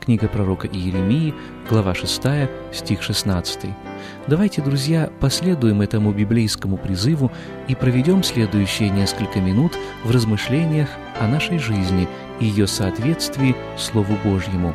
Книга пророка Иеремии, глава 6, стих 16. Давайте, друзья, последуем этому библейскому призыву и проведем следующие несколько минут в размышлениях о нашей жизни и ее соответствии Слову Божьему.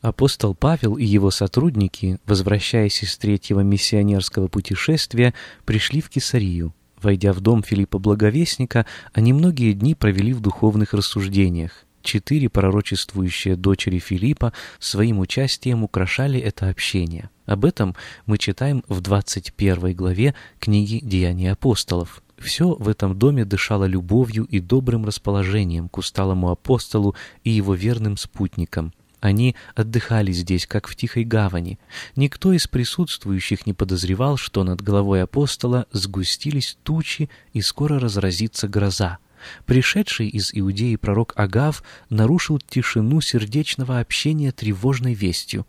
Апостол Павел и его сотрудники, возвращаясь из третьего миссионерского путешествия, пришли в Кесарию. Войдя в дом Филиппа Благовестника, они многие дни провели в духовных рассуждениях четыре пророчествующие дочери Филиппа своим участием украшали это общение. Об этом мы читаем в 21 главе книги «Деяния апостолов». Все в этом доме дышало любовью и добрым расположением к усталому апостолу и его верным спутникам. Они отдыхали здесь, как в тихой гавани. Никто из присутствующих не подозревал, что над головой апостола сгустились тучи и скоро разразится гроза. Пришедший из Иудеи пророк Агав нарушил тишину сердечного общения тревожной вестью.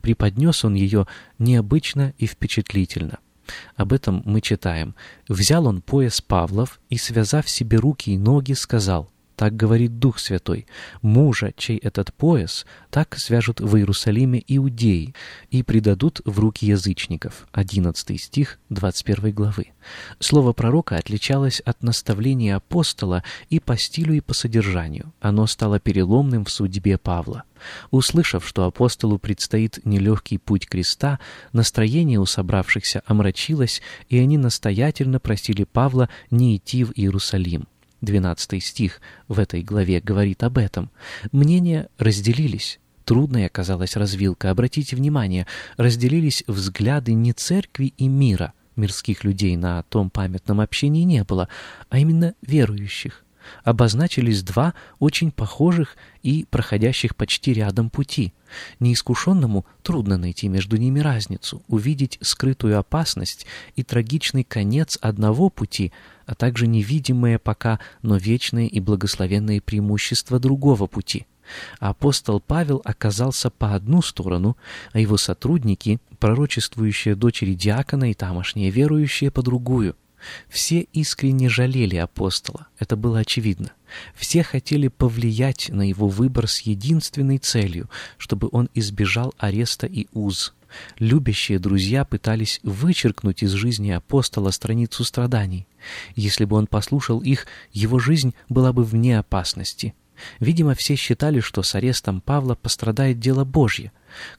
Преподнес он ее необычно и впечатлительно. Об этом мы читаем. «Взял он пояс Павлов и, связав себе руки и ноги, сказал, так говорит Дух Святой. Мужа, чей этот пояс, так свяжут в Иерусалиме иудеи и предадут в руки язычников. 11 стих 21 главы. Слово пророка отличалось от наставления апостола и по стилю, и по содержанию. Оно стало переломным в судьбе Павла. Услышав, что апостолу предстоит нелегкий путь креста, настроение у собравшихся омрачилось, и они настоятельно просили Павла не идти в Иерусалим. 12 стих в этой главе говорит об этом. Мнения разделились. Трудной оказалась развилка. Обратите внимание, разделились взгляды не церкви и мира. Мирских людей на том памятном общении не было, а именно верующих обозначились два очень похожих и проходящих почти рядом пути. Неискушенному трудно найти между ними разницу, увидеть скрытую опасность и трагичный конец одного пути, а также невидимые пока, но вечные и благословенные преимущества другого пути. Апостол Павел оказался по одну сторону, а его сотрудники, пророчествующие дочери диакона и тамошние верующие, по другую. Все искренне жалели апостола, это было очевидно. Все хотели повлиять на его выбор с единственной целью, чтобы он избежал ареста и уз. Любящие друзья пытались вычеркнуть из жизни апостола страницу страданий. Если бы он послушал их, его жизнь была бы вне опасности. Видимо, все считали, что с арестом Павла пострадает дело Божье.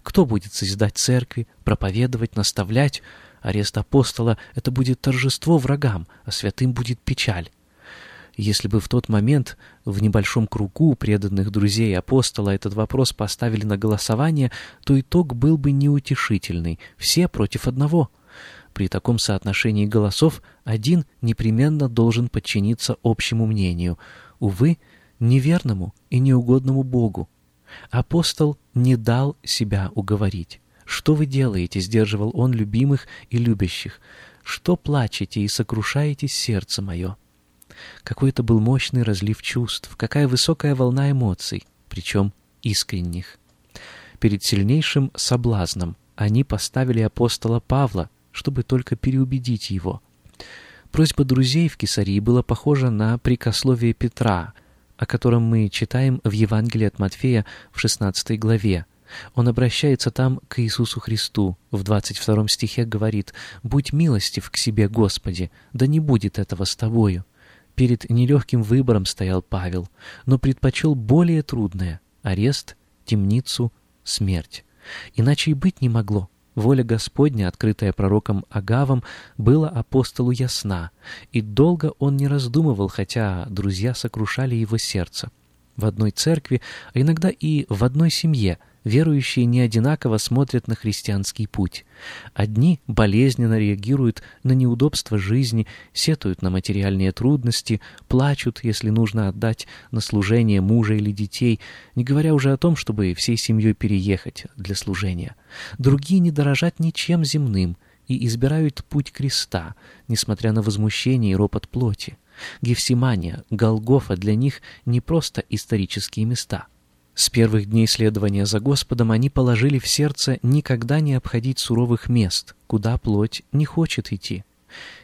Кто будет созидать церкви, проповедовать, наставлять? Арест апостола — это будет торжество врагам, а святым будет печаль. Если бы в тот момент в небольшом кругу преданных друзей апостола этот вопрос поставили на голосование, то итог был бы неутешительный, все против одного. При таком соотношении голосов один непременно должен подчиниться общему мнению, увы, неверному и неугодному Богу. Апостол не дал себя уговорить. «Что вы делаете?» — сдерживал он любимых и любящих. «Что плачете и сокрушаете сердце мое?» Какой это был мощный разлив чувств, какая высокая волна эмоций, причем искренних. Перед сильнейшим соблазном они поставили апостола Павла, чтобы только переубедить его. Просьба друзей в Кесарии была похожа на прикословие Петра, о котором мы читаем в Евангелии от Матфея в 16 главе. Он обращается там к Иисусу Христу. В 22 стихе говорит «Будь милостив к себе, Господи, да не будет этого с тобою». Перед нелегким выбором стоял Павел, но предпочел более трудное — арест, темницу, смерть. Иначе и быть не могло. Воля Господня, открытая пророком Агавом, была апостолу ясна, и долго он не раздумывал, хотя друзья сокрушали его сердце. В одной церкви, а иногда и в одной семье — верующие не одинаково смотрят на христианский путь. Одни болезненно реагируют на неудобства жизни, сетуют на материальные трудности, плачут, если нужно отдать на служение мужа или детей, не говоря уже о том, чтобы всей семьей переехать для служения. Другие не дорожат ничем земным, и избирают путь креста, несмотря на возмущение и ропот плоти. Гефсимания, Голгофа для них не просто исторические места. С первых дней следования за Господом они положили в сердце никогда не обходить суровых мест, куда плоть не хочет идти.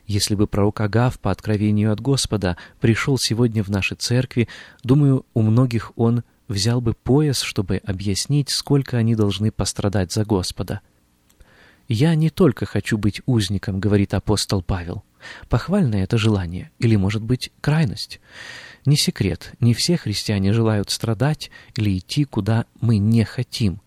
Если бы пророк Агав по откровению от Господа пришел сегодня в наши церкви, думаю, у многих он взял бы пояс, чтобы объяснить, сколько они должны пострадать за Господа. «Я не только хочу быть узником», — говорит апостол Павел. Похвальное это желание, или, может быть, крайность. Не секрет, не все христиане желают страдать или идти, куда мы не хотим.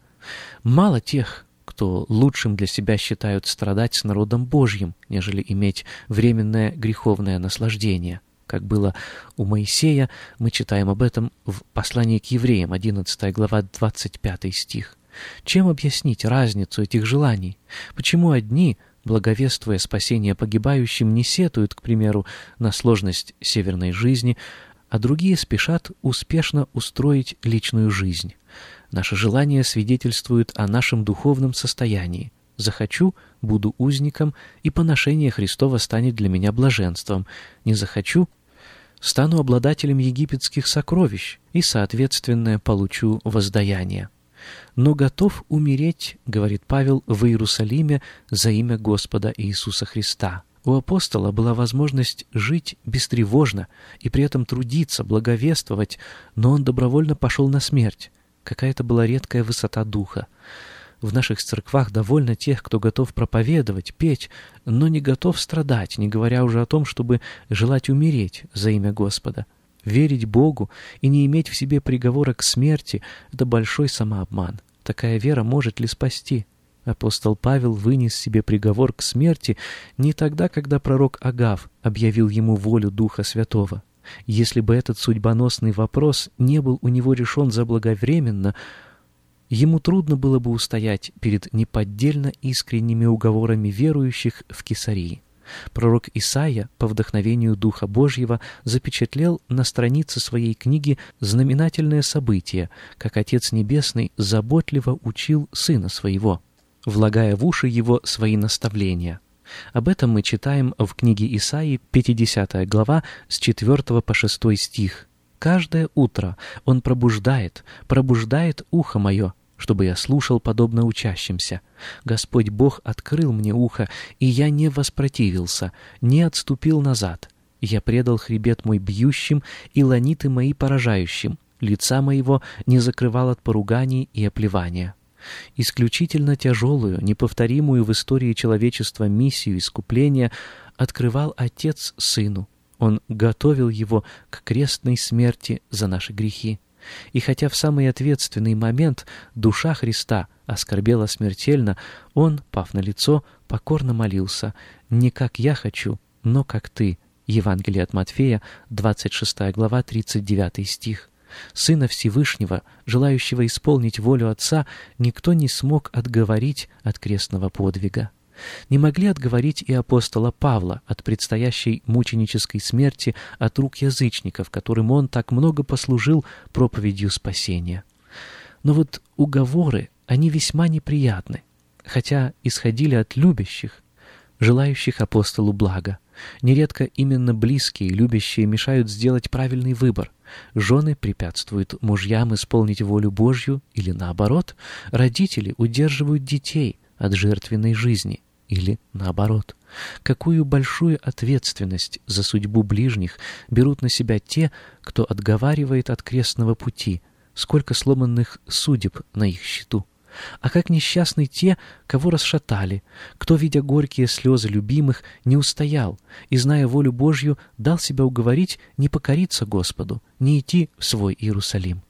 Мало тех, кто лучшим для себя считают страдать с народом Божьим, нежели иметь временное греховное наслаждение. Как было у Моисея, мы читаем об этом в послании к евреям, 11 глава, 25 стих. Чем объяснить разницу этих желаний? Почему одни, благовествуя спасение погибающим, не сетуют, к примеру, на сложность северной жизни, а другие спешат успешно устроить личную жизнь? Наше желание свидетельствует о нашем духовном состоянии. Захочу — буду узником, и поношение Христова станет для меня блаженством. Не захочу — стану обладателем египетских сокровищ и, соответственно, получу воздаяние. «Но готов умереть, — говорит Павел, — в Иерусалиме за имя Господа Иисуса Христа». У апостола была возможность жить бестревожно и при этом трудиться, благовествовать, но он добровольно пошел на смерть. Какая-то была редкая высота духа. В наших церквах довольно тех, кто готов проповедовать, петь, но не готов страдать, не говоря уже о том, чтобы желать умереть за имя Господа. Верить Богу и не иметь в себе приговора к смерти — это большой самообман. Такая вера может ли спасти? Апостол Павел вынес себе приговор к смерти не тогда, когда пророк Агав объявил ему волю Духа Святого. Если бы этот судьбоносный вопрос не был у него решен заблаговременно, ему трудно было бы устоять перед неподдельно искренними уговорами верующих в Кесарии. Пророк Исаия по вдохновению Духа Божьего запечатлел на странице своей книги знаменательное событие, как Отец Небесный заботливо учил Сына Своего, влагая в уши Его свои наставления — об этом мы читаем в книге Исаии, 50 глава, с 4 по 6 стих. «Каждое утро Он пробуждает, пробуждает ухо мое, чтобы я слушал подобно учащимся. Господь Бог открыл мне ухо, и я не воспротивился, не отступил назад. Я предал хребет мой бьющим и ланиты мои поражающим, лица моего не закрывал от поруганий и оплевания. Исключительно тяжелую, неповторимую в истории человечества миссию искупления открывал Отец Сыну. Он готовил его к крестной смерти за наши грехи. И хотя в самый ответственный момент душа Христа оскорбела смертельно, он, пав на лицо, покорно молился «Не как я хочу, но как ты». Евангелие от Матфея, 26 глава, 39 стих. Сына Всевышнего, желающего исполнить волю Отца, никто не смог отговорить от крестного подвига. Не могли отговорить и апостола Павла от предстоящей мученической смерти от рук язычников, которым он так много послужил проповедью спасения. Но вот уговоры, они весьма неприятны, хотя исходили от любящих, желающих апостолу блага. Нередко именно близкие, любящие мешают сделать правильный выбор. Жены препятствуют мужьям исполнить волю Божью или наоборот, родители удерживают детей от жертвенной жизни или наоборот. Какую большую ответственность за судьбу ближних берут на себя те, кто отговаривает от крестного пути, сколько сломанных судеб на их счету. А как несчастны те, кого расшатали, кто, видя горькие слезы любимых, не устоял и, зная волю Божью, дал себя уговорить не покориться Господу, не идти в свой Иерусалим.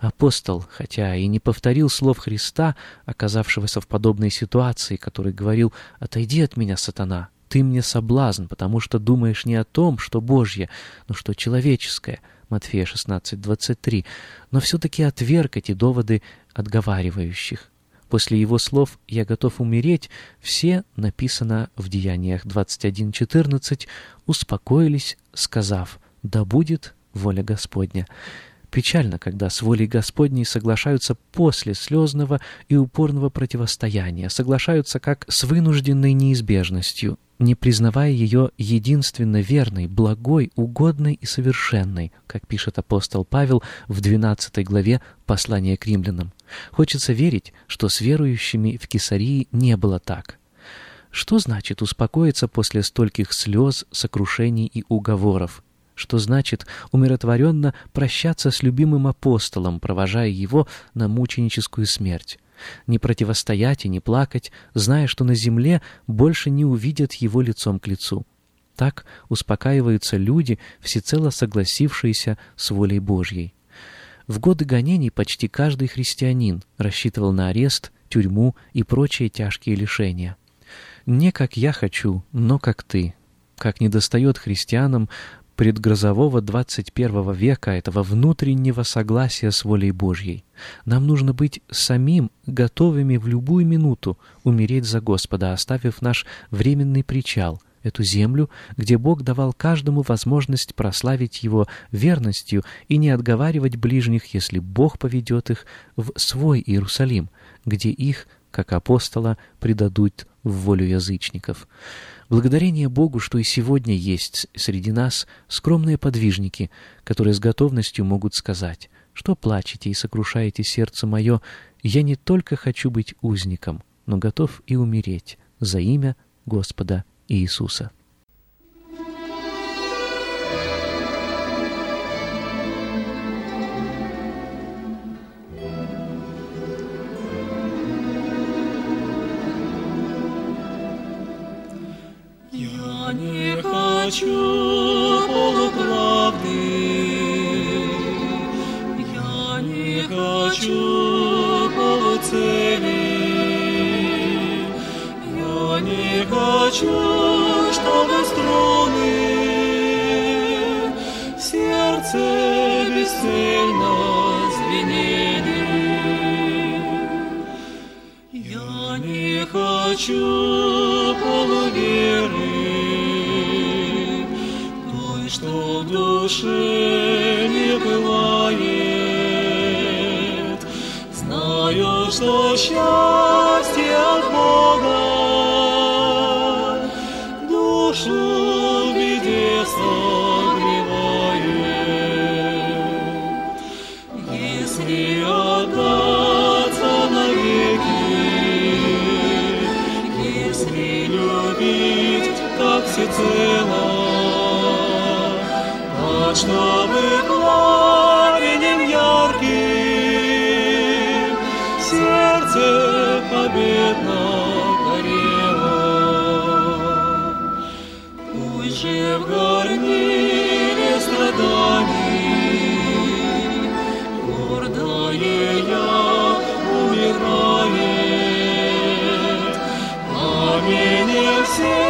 Апостол, хотя и не повторил слов Христа, оказавшегося в подобной ситуации, который говорил «Отойди от меня, сатана, ты мне соблазн, потому что думаешь не о том, что Божье, но что человеческое», Матфея 16, 23, но все-таки отверг эти доводы отговаривающих. После его слов «я готов умереть» все, написано в Деяниях 21.14, успокоились, сказав «да будет воля Господня». Печально, когда с волей Господней соглашаются после слезного и упорного противостояния, соглашаются как с вынужденной неизбежностью, не признавая ее единственно верной, благой, угодной и совершенной, как пишет апостол Павел в 12 главе послания к римлянам. Хочется верить, что с верующими в Кесарии не было так. Что значит успокоиться после стольких слез, сокрушений и уговоров? Что значит умиротворенно прощаться с любимым апостолом, провожая его на мученическую смерть. Не противостоять и не плакать, зная, что на земле больше не увидят его лицом к лицу. Так успокаиваются люди, всецело согласившиеся с волей Божьей. В годы гонений почти каждый христианин рассчитывал на арест, тюрьму и прочие тяжкие лишения. «Не как я хочу, но как ты», как недостает христианам предгрозового 21 века, этого внутреннего согласия с волей Божьей. Нам нужно быть самим готовыми в любую минуту умереть за Господа, оставив наш временный причал, эту землю, где Бог давал каждому возможность прославить Его верностью и не отговаривать ближних, если Бог поведет их в свой Иерусалим, где их, как апостола, предадут в волю язычников. Благодарение Богу, что и сегодня есть среди нас скромные подвижники, которые с готовностью могут сказать, что плачете и сокрушаете сердце мое, я не только хочу быть узником, но готов и умереть за имя Господа Иисуса. Хочу полуправды, я не хочу полуцели, я не хочу, чтобы струны сердце бесцельно звенели. Я не хочу полуверы, душе не бывает. Знаю, что счастье от Бога душу в беде согревает. Если отдаться навеки, если любить, как всецело, чтобы пламенем ярким сердце победно горело. Пусть же в горниле страданий гордое я умирает, пламенем сердце